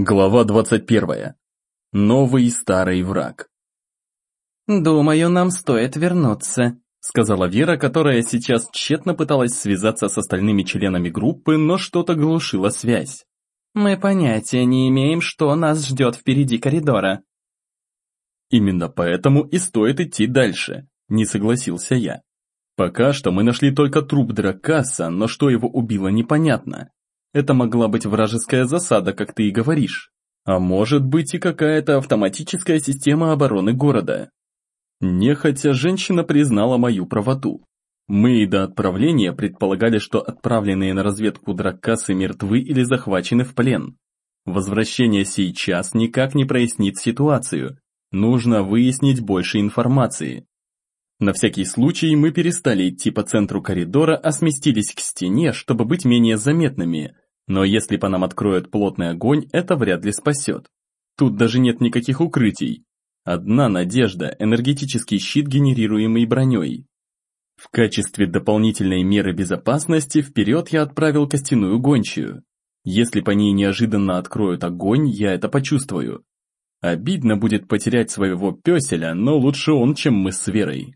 Глава 21. Новый старый враг. «Думаю, нам стоит вернуться», — сказала Вера, которая сейчас тщетно пыталась связаться с остальными членами группы, но что-то глушило связь. «Мы понятия не имеем, что нас ждет впереди коридора». «Именно поэтому и стоит идти дальше», — не согласился я. «Пока что мы нашли только труп Дракаса, но что его убило, непонятно. Это могла быть вражеская засада, как ты и говоришь. А может быть и какая-то автоматическая система обороны города. Нехотя женщина признала мою правоту. Мы и до отправления предполагали, что отправленные на разведку драккасы мертвы или захвачены в плен. Возвращение сейчас никак не прояснит ситуацию. Нужно выяснить больше информации. На всякий случай мы перестали идти по центру коридора, а сместились к стене, чтобы быть менее заметными. Но если по нам откроют плотный огонь, это вряд ли спасет. Тут даже нет никаких укрытий. Одна надежда – энергетический щит, генерируемый броней. В качестве дополнительной меры безопасности вперед я отправил костяную гончую. Если по ней неожиданно откроют огонь, я это почувствую. Обидно будет потерять своего песеля, но лучше он, чем мы с Верой.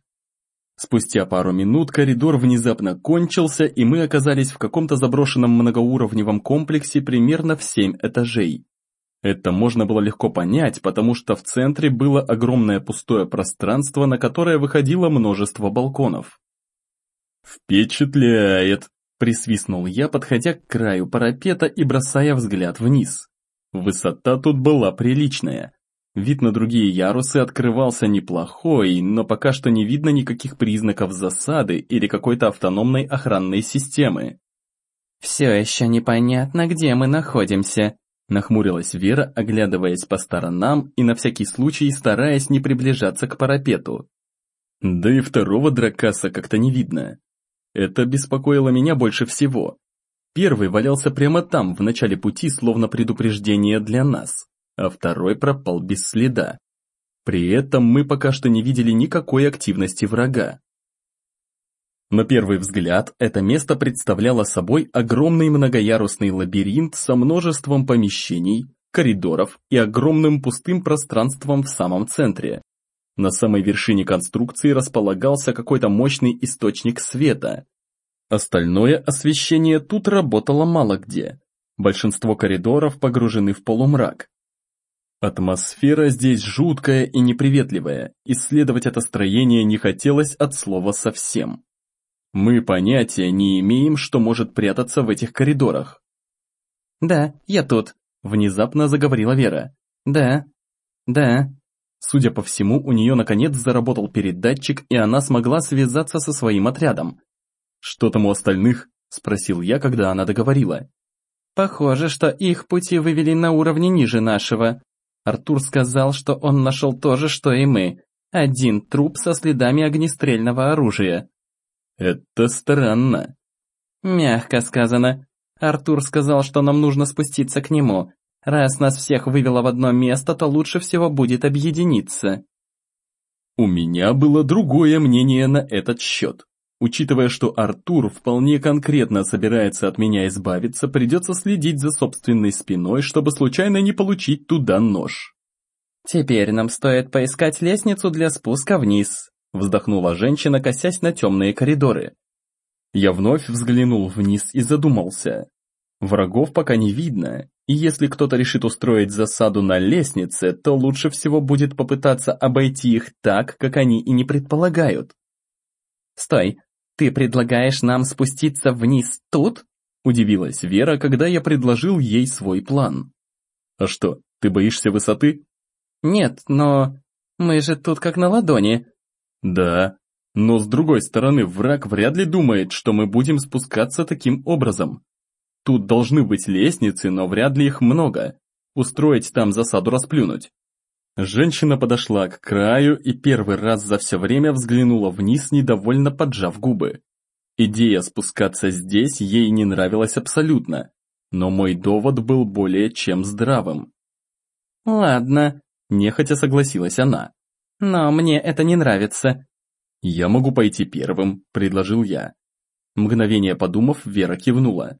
Спустя пару минут коридор внезапно кончился, и мы оказались в каком-то заброшенном многоуровневом комплексе примерно в семь этажей. Это можно было легко понять, потому что в центре было огромное пустое пространство, на которое выходило множество балконов. «Впечатляет!» – присвистнул я, подходя к краю парапета и бросая взгляд вниз. Высота тут была приличная, Вид на другие ярусы открывался неплохой, но пока что не видно никаких признаков засады или какой-то автономной охранной системы. «Все еще непонятно, где мы находимся», нахмурилась Вера, оглядываясь по сторонам и на всякий случай стараясь не приближаться к парапету. Да и второго дракаса как-то не видно. Это беспокоило меня больше всего. Первый валялся прямо там, в начале пути, словно предупреждение для нас а второй пропал без следа. При этом мы пока что не видели никакой активности врага. На первый взгляд, это место представляло собой огромный многоярусный лабиринт со множеством помещений, коридоров и огромным пустым пространством в самом центре. На самой вершине конструкции располагался какой-то мощный источник света. Остальное освещение тут работало мало где. Большинство коридоров погружены в полумрак. Атмосфера здесь жуткая и неприветливая, исследовать это строение не хотелось от слова совсем. Мы понятия не имеем, что может прятаться в этих коридорах. «Да, я тут», — внезапно заговорила Вера. «Да, да». Судя по всему, у нее наконец заработал передатчик, и она смогла связаться со своим отрядом. «Что там у остальных?» – спросил я, когда она договорила. «Похоже, что их пути вывели на уровне ниже нашего», Артур сказал, что он нашел то же, что и мы. Один труп со следами огнестрельного оружия. Это странно. Мягко сказано. Артур сказал, что нам нужно спуститься к нему. Раз нас всех вывело в одно место, то лучше всего будет объединиться. У меня было другое мнение на этот счет. Учитывая, что Артур вполне конкретно собирается от меня избавиться, придется следить за собственной спиной, чтобы случайно не получить туда нож. «Теперь нам стоит поискать лестницу для спуска вниз», вздохнула женщина, косясь на темные коридоры. Я вновь взглянул вниз и задумался. Врагов пока не видно, и если кто-то решит устроить засаду на лестнице, то лучше всего будет попытаться обойти их так, как они и не предполагают. «Стой, «Ты предлагаешь нам спуститься вниз тут?» Удивилась Вера, когда я предложил ей свой план. «А что, ты боишься высоты?» «Нет, но мы же тут как на ладони». «Да, но с другой стороны, враг вряд ли думает, что мы будем спускаться таким образом. Тут должны быть лестницы, но вряд ли их много. Устроить там засаду расплюнуть. Женщина подошла к краю и первый раз за все время взглянула вниз, недовольно поджав губы. Идея спускаться здесь ей не нравилась абсолютно, но мой довод был более чем здравым. «Ладно», – нехотя согласилась она. «Но мне это не нравится». «Я могу пойти первым», – предложил я. Мгновение подумав, Вера кивнула.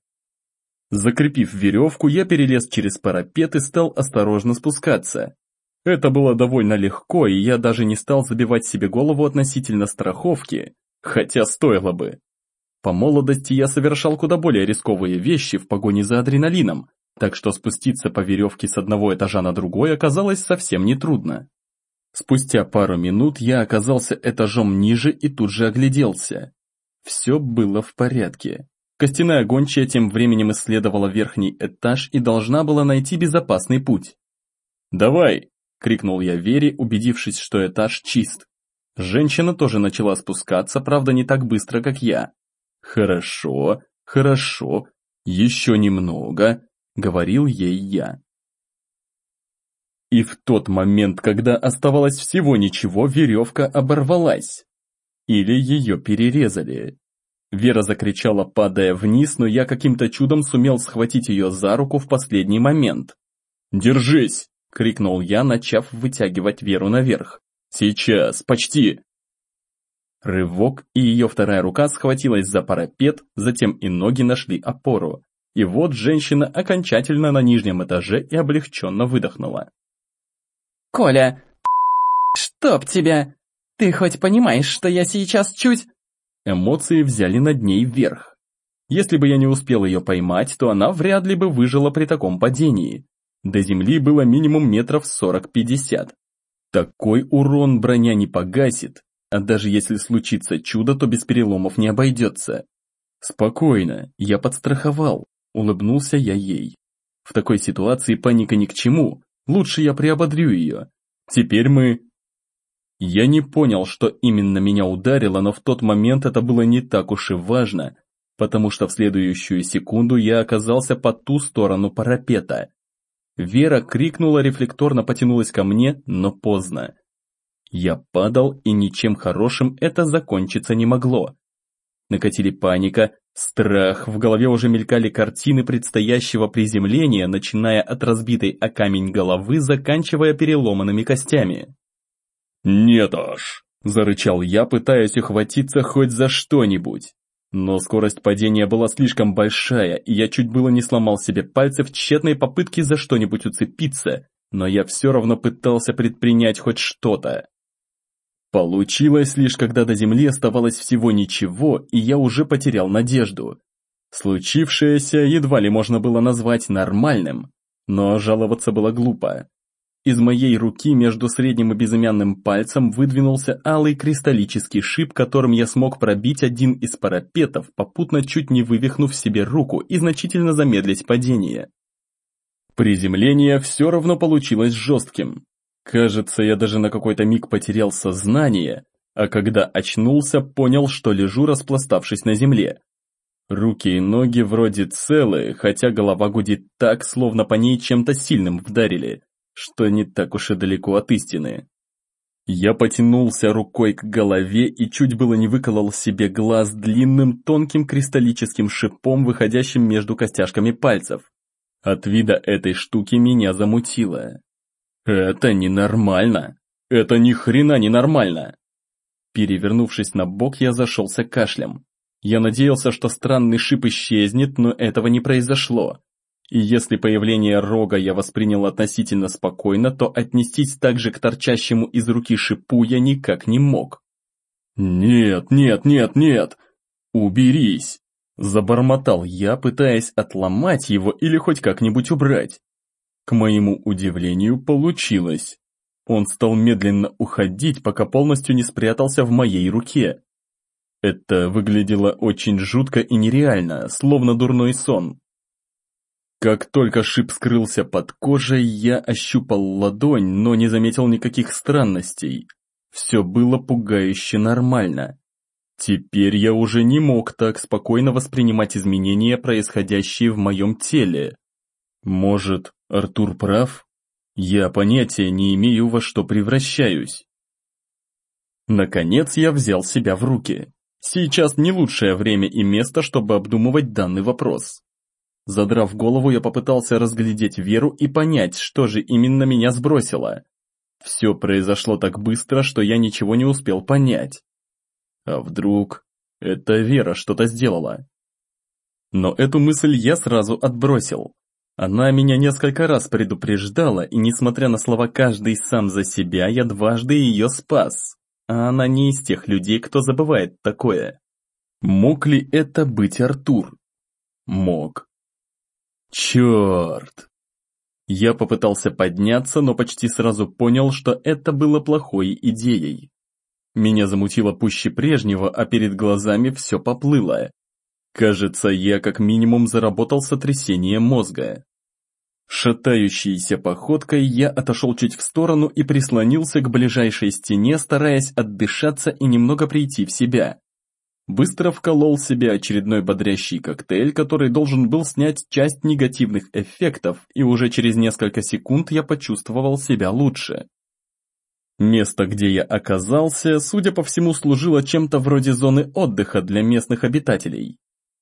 Закрепив веревку, я перелез через парапет и стал осторожно спускаться. Это было довольно легко, и я даже не стал забивать себе голову относительно страховки, хотя стоило бы. По молодости я совершал куда более рисковые вещи в погоне за адреналином, так что спуститься по веревке с одного этажа на другой оказалось совсем нетрудно. Спустя пару минут я оказался этажом ниже и тут же огляделся. Все было в порядке. Костяная гончая тем временем исследовала верхний этаж и должна была найти безопасный путь. «Давай!» — крикнул я Вере, убедившись, что этаж чист. Женщина тоже начала спускаться, правда не так быстро, как я. «Хорошо, хорошо, еще немного», — говорил ей я. И в тот момент, когда оставалось всего ничего, веревка оборвалась. Или ее перерезали. Вера закричала, падая вниз, но я каким-то чудом сумел схватить ее за руку в последний момент. «Держись!» — крикнул я, начав вытягивать Веру наверх. «Сейчас, почти!» Рывок, и ее вторая рука схватилась за парапет, затем и ноги нашли опору. И вот женщина окончательно на нижнем этаже и облегченно выдохнула. «Коля, чтоб тебя! Ты хоть понимаешь, что я сейчас чуть...» Эмоции взяли над ней вверх. Если бы я не успел ее поймать, то она вряд ли бы выжила при таком падении. До земли было минимум метров сорок-пятьдесят. Такой урон броня не погасит, а даже если случится чудо, то без переломов не обойдется. Спокойно, я подстраховал, улыбнулся я ей. В такой ситуации паника ни к чему, Лучше я приободрю ее. Теперь мы... Я не понял, что именно меня ударило, но в тот момент это было не так уж и важно, потому что в следующую секунду я оказался по ту сторону парапета. Вера крикнула, рефлекторно потянулась ко мне, но поздно. Я падал, и ничем хорошим это закончиться не могло. Накатили паника, Страх, в голове уже мелькали картины предстоящего приземления, начиная от разбитой о камень головы, заканчивая переломанными костями. «Нет аж!» – зарычал я, пытаясь ухватиться хоть за что-нибудь. Но скорость падения была слишком большая, и я чуть было не сломал себе пальцы в тщетной попытке за что-нибудь уцепиться, но я все равно пытался предпринять хоть что-то. Получилось лишь, когда до земли оставалось всего ничего, и я уже потерял надежду. Случившееся едва ли можно было назвать нормальным, но жаловаться было глупо. Из моей руки между средним и безымянным пальцем выдвинулся алый кристаллический шип, которым я смог пробить один из парапетов, попутно чуть не вывихнув себе руку и значительно замедлить падение. Приземление все равно получилось жестким. Кажется, я даже на какой-то миг потерял сознание, а когда очнулся, понял, что лежу, распластавшись на земле. Руки и ноги вроде целые, хотя голова гудит так, словно по ней чем-то сильным вдарили, что не так уж и далеко от истины. Я потянулся рукой к голове и чуть было не выколол себе глаз длинным тонким кристаллическим шипом, выходящим между костяшками пальцев. От вида этой штуки меня замутило. Это ненормально. Это ни хрена не нормально. Перевернувшись на бок, я зашелся кашлем. Я надеялся, что странный шип исчезнет, но этого не произошло. И если появление рога я воспринял относительно спокойно, то отнестись также к торчащему из руки шипу я никак не мог. «Нет, нет, нет, нет! Уберись!» Забормотал я, пытаясь отломать его или хоть как-нибудь убрать. К моему удивлению, получилось. Он стал медленно уходить, пока полностью не спрятался в моей руке. Это выглядело очень жутко и нереально, словно дурной сон. Как только шип скрылся под кожей, я ощупал ладонь, но не заметил никаких странностей. Все было пугающе нормально. Теперь я уже не мог так спокойно воспринимать изменения, происходящие в моем теле. Может, Артур прав? Я понятия не имею, во что превращаюсь. Наконец я взял себя в руки. Сейчас не лучшее время и место, чтобы обдумывать данный вопрос. Задрав голову, я попытался разглядеть Веру и понять, что же именно меня сбросило. Все произошло так быстро, что я ничего не успел понять. А вдруг это Вера что-то сделала? Но эту мысль я сразу отбросил. Она меня несколько раз предупреждала, и несмотря на слова «каждый сам за себя», я дважды ее спас. А она не из тех людей, кто забывает такое. Мог ли это быть Артур? Мог. Черт! Я попытался подняться, но почти сразу понял, что это было плохой идеей. Меня замутило пуще прежнего, а перед глазами все поплыло. Кажется, я как минимум заработал сотрясение мозга. Шатающейся походкой я отошел чуть в сторону и прислонился к ближайшей стене, стараясь отдышаться и немного прийти в себя. Быстро вколол себе очередной бодрящий коктейль, который должен был снять часть негативных эффектов, и уже через несколько секунд я почувствовал себя лучше. Место, где я оказался, судя по всему, служило чем-то вроде зоны отдыха для местных обитателей.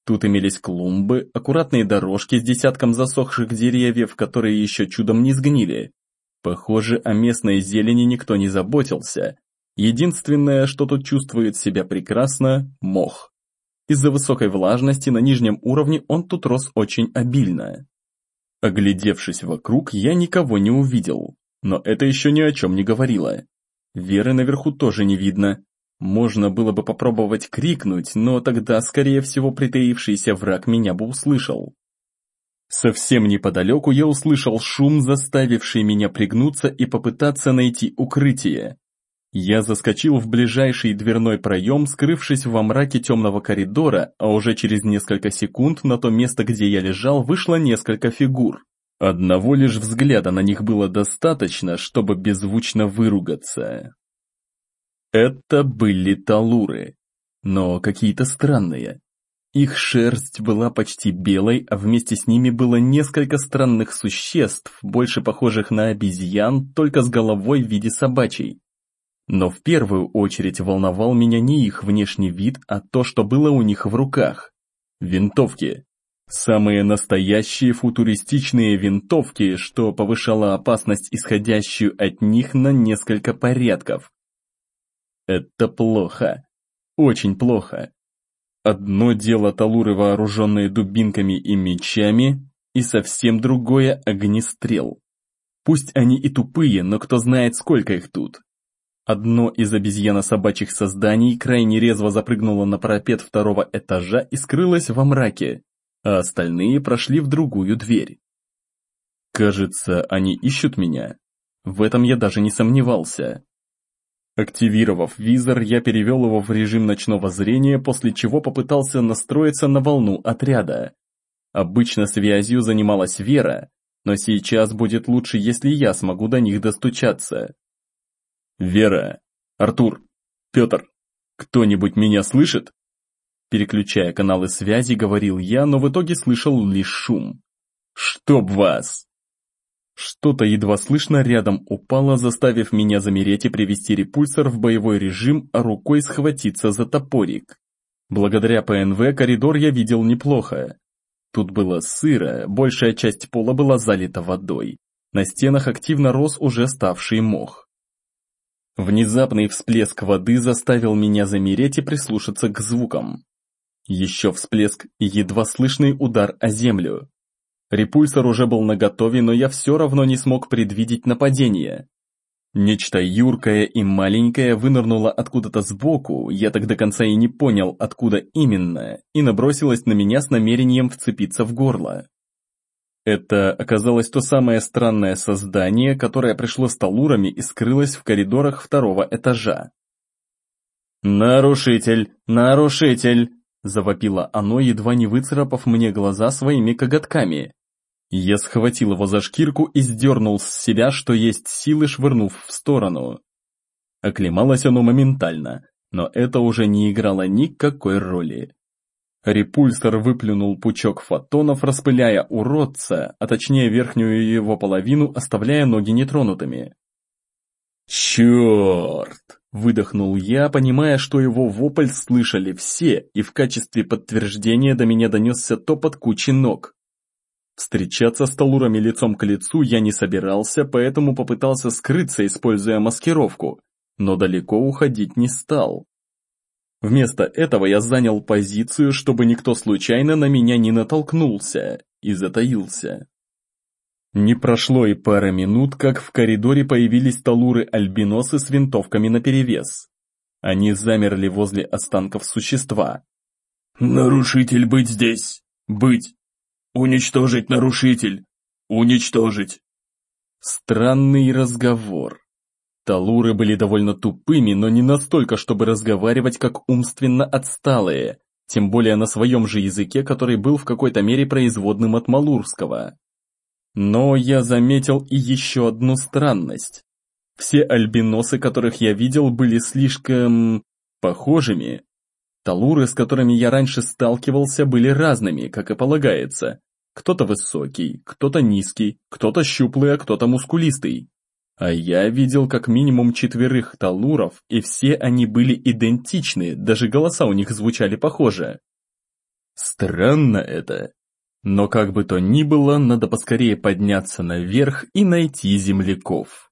Тут имелись клумбы, аккуратные дорожки с десятком засохших деревьев, которые еще чудом не сгнили. Похоже, о местной зелени никто не заботился. Единственное, что тут чувствует себя прекрасно – мох. Из-за высокой влажности на нижнем уровне он тут рос очень обильно. Оглядевшись вокруг, я никого не увидел, но это еще ни о чем не говорило. Веры наверху тоже не видно, можно было бы попробовать крикнуть, но тогда, скорее всего, притаившийся враг меня бы услышал. Совсем неподалеку я услышал шум, заставивший меня пригнуться и попытаться найти укрытие. Я заскочил в ближайший дверной проем, скрывшись во мраке темного коридора, а уже через несколько секунд на то место, где я лежал, вышло несколько фигур. Одного лишь взгляда на них было достаточно, чтобы беззвучно выругаться. Это были талуры, но какие-то странные. Их шерсть была почти белой, а вместе с ними было несколько странных существ, больше похожих на обезьян, только с головой в виде собачьей. Но в первую очередь волновал меня не их внешний вид, а то, что было у них в руках. Винтовки. Самые настоящие футуристичные винтовки, что повышало опасность, исходящую от них на несколько порядков. Это плохо. Очень плохо. Одно дело талуры, вооруженные дубинками и мечами, и совсем другое огнестрел. Пусть они и тупые, но кто знает, сколько их тут. Одно из обезьяно-собачьих созданий крайне резво запрыгнуло на парапет второго этажа и скрылось во мраке, а остальные прошли в другую дверь. Кажется, они ищут меня. В этом я даже не сомневался. Активировав визор, я перевел его в режим ночного зрения, после чего попытался настроиться на волну отряда. Обычно связью занималась Вера, но сейчас будет лучше, если я смогу до них достучаться. «Вера! Артур! Петр! Кто-нибудь меня слышит?» Переключая каналы связи, говорил я, но в итоге слышал лишь шум. «Чтоб вас!» Что-то едва слышно рядом упало, заставив меня замереть и привести репульсор в боевой режим, а рукой схватиться за топорик. Благодаря ПНВ коридор я видел неплохо. Тут было сыро, большая часть пола была залита водой. На стенах активно рос уже ставший мох. Внезапный всплеск воды заставил меня замереть и прислушаться к звукам. Еще всплеск и едва слышный удар о землю. Репульсор уже был наготове, но я все равно не смог предвидеть нападение. Нечто юркое и маленькое вынырнуло откуда-то сбоку, я так до конца и не понял, откуда именно, и набросилось на меня с намерением вцепиться в горло. Это оказалось то самое странное создание, которое пришло с талурами и скрылось в коридорах второго этажа. «Нарушитель! Нарушитель!» – завопило оно, едва не выцарапав мне глаза своими коготками. Я схватил его за шкирку и сдернул с себя, что есть силы, швырнув в сторону. Оклемалось оно моментально, но это уже не играло никакой роли. Репульсор выплюнул пучок фотонов, распыляя уродца, а точнее верхнюю его половину, оставляя ноги нетронутыми. «Черт!» – выдохнул я, понимая, что его вопль слышали все, и в качестве подтверждения до меня донесся топот кучи ног. Встречаться с талурами лицом к лицу я не собирался, поэтому попытался скрыться, используя маскировку, но далеко уходить не стал. Вместо этого я занял позицию, чтобы никто случайно на меня не натолкнулся, и затаился. Не прошло и пара минут, как в коридоре появились талуры-альбиносы с винтовками наперевес. Они замерли возле останков существа. «Нарушитель быть здесь! Быть! Уничтожить нарушитель! Уничтожить!» Странный разговор. Талуры были довольно тупыми, но не настолько, чтобы разговаривать как умственно отсталые, тем более на своем же языке, который был в какой-то мере производным от малурского. Но я заметил и еще одну странность. Все альбиносы, которых я видел, были слишком... похожими. Талуры, с которыми я раньше сталкивался, были разными, как и полагается. Кто-то высокий, кто-то низкий, кто-то щуплый, а кто-то мускулистый. А я видел как минимум четверых талуров, и все они были идентичны, даже голоса у них звучали похоже. Странно это. Но как бы то ни было, надо поскорее подняться наверх и найти земляков.